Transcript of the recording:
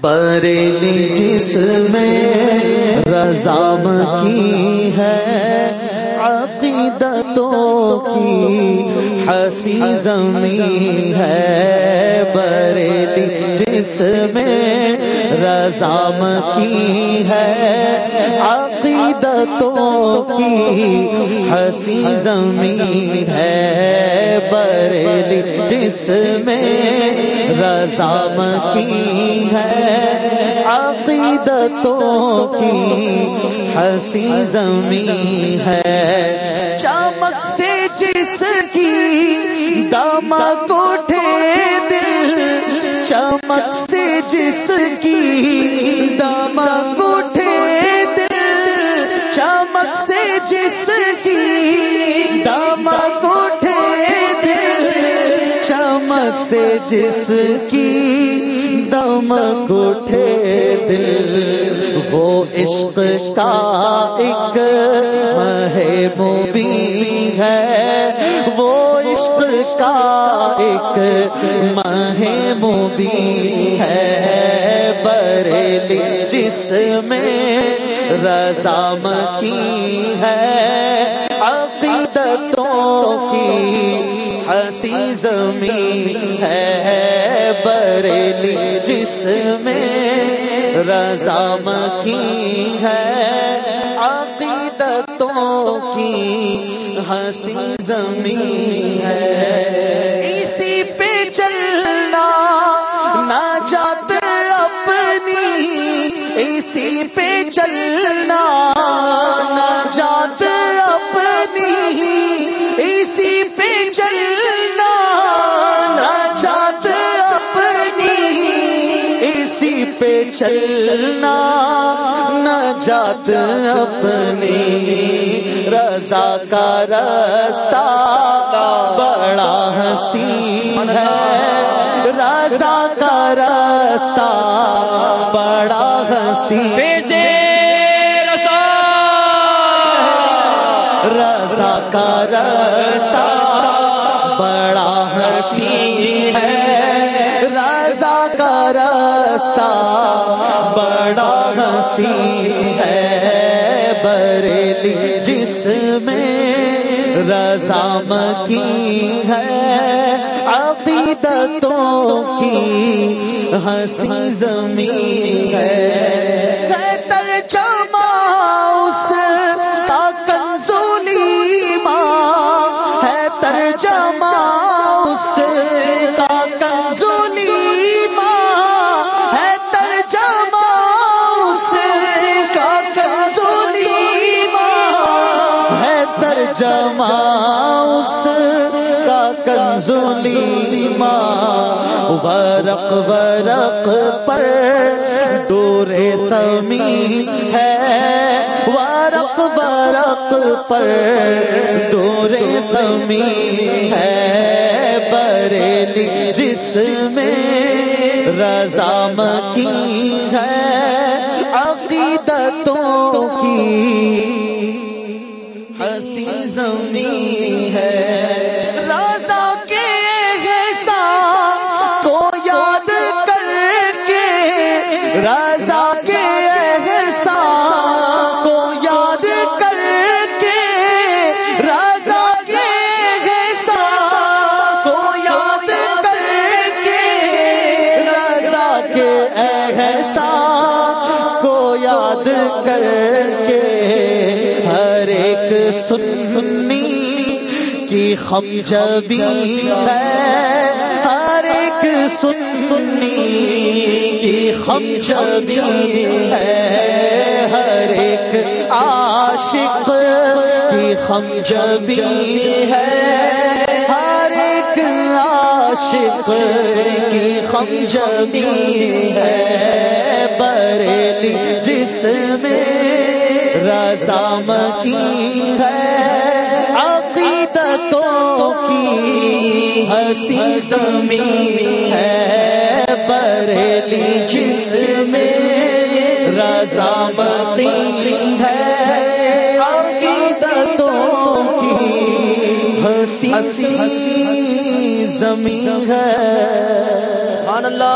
بریلی جس میں رضام کی ہے، عقیدتوں کی ہنسی زمین ہے۔ بریلی جس میں رضام کی ہے عقیدتوں کی ہنسی زمین ہے بریلی جس میں رضام کی ہے۔ عقیدتوں کی ہنسی زمین ہے۔ چمک سے جس کی دمک اٹھے دل، چمک سے جس کی دمک جس کی دمک اٹھے دل چمک سے جس کی دمک اٹھے دل وہ عشق کا ایک مہ ہے وہ عشق کا ایک مہ مبی ہے بریلی جس میں رضام کی ہے۔ عقیدتوں کی ہنسی زمین ہے۔ بریلی جس میں رضام کی ہے۔ عقیدتوں کی ہنسی زمین ہے۔ اسی پہ چلنا چلنا نہ جات اپنی اسی پہ چلنا نہ جات اپنی اسی پہ چلنا نہ جات اپنی رضا کا رستہ بڑا حسین ہے۔ رضا کا رستہ بڑا حسین رضا کا رستہ بڑا حسین ہے۔ رضا کا رستہ بڑا حسین ہے۔ بریلی جس میں رضام کی ہے۔ عقیدتوں کی ہنسی زمین ہے۔ ترجمہ اس کا کنزولی ماں ہے۔ ترجمہ اس کا کنزولی ماں ہے۔ ترجمہ اس کا کنزولی ماں ہے۔ ترجمہ کنزولی ماں، ورق ورق پر ڈورے تمی ہے۔ ورق ورق پر ڈورے تمی ہے۔ بریلی جس میں رضام کی ہے۔ عقیدتوں کی ہنسی زمین ہے۔ کر کے ہر ایک سن سنی کی خم جبی ہے۔ ہر ایک سن سنی کی خم جبی ہے۔ ہر ایک عاشق کی خم جبی ہے۔ ہر ایک عاشق کی خم جبی ہے۔ بریلی جس میں رضام کی ہے، عقیدتوں کی ہنسی زمین ہے۔ بریلی جس میں رضام کی ہے، عقیدتوں کی ہنسی زمین ہے۔ اللہ۔